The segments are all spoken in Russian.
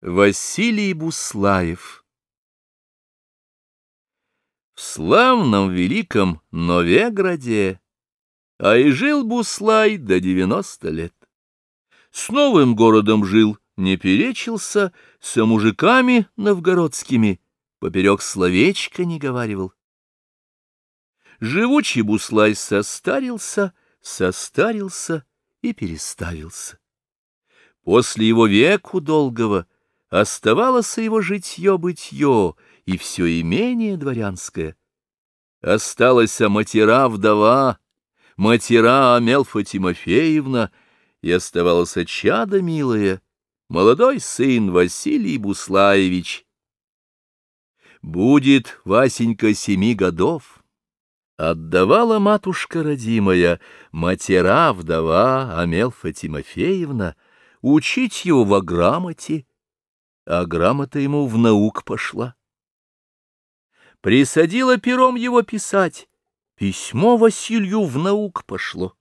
Василий Буслаев В славном великом Новеграде, А и жил Буслай до девяносто лет. С новым городом жил, не перечился, Со мужиками новгородскими Поперек словечка не говаривал. Живучий Буслай состарился, Состарился и переставился. После его веку долгого — Оставалось его житье-бытье и все имение дворянское. Осталась матера-вдова, матера Амелфа Тимофеевна, и оставалось чадо милое, молодой сын Василий Буслаевич. Будет Васенька семи годов. Отдавала матушка родимая, матера-вдова Амелфа Тимофеевна, учить его во грамоте, а грамота ему в наук пошла. Присадила пером его писать, письмо Василию в наук пошло.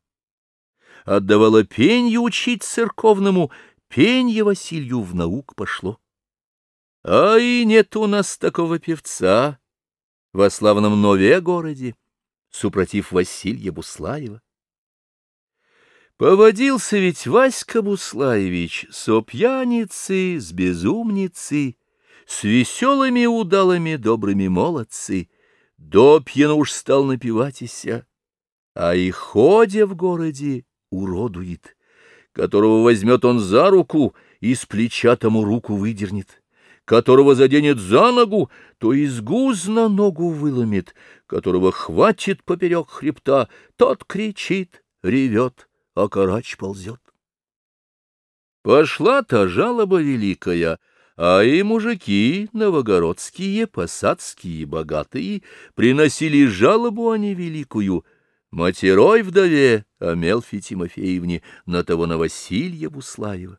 Отдавала пенье учить церковному, пенье Василию в наук пошло. А и нет у нас такого певца во славном Нове городе, супротив Василия Буслаева. Поводился ведь Васька Буслаевич со пьяницей, с безумницей, с веселыми удалыми добрыми молодцы, до пьяно уж стал напивать ися, а и ходя в городе уродует, которого возьмет он за руку и с плеча тому руку выдернет, которого заденет за ногу, то из гузна ногу выломит, которого хватит поперек хребта, тот кричит, ревет а карач ползет. Пошла та жалоба великая, а и мужики новогородские, посадские, богатые, приносили жалобу они великую, матерой вдове Амелфи Тимофеевне на того на Василья Буслаева.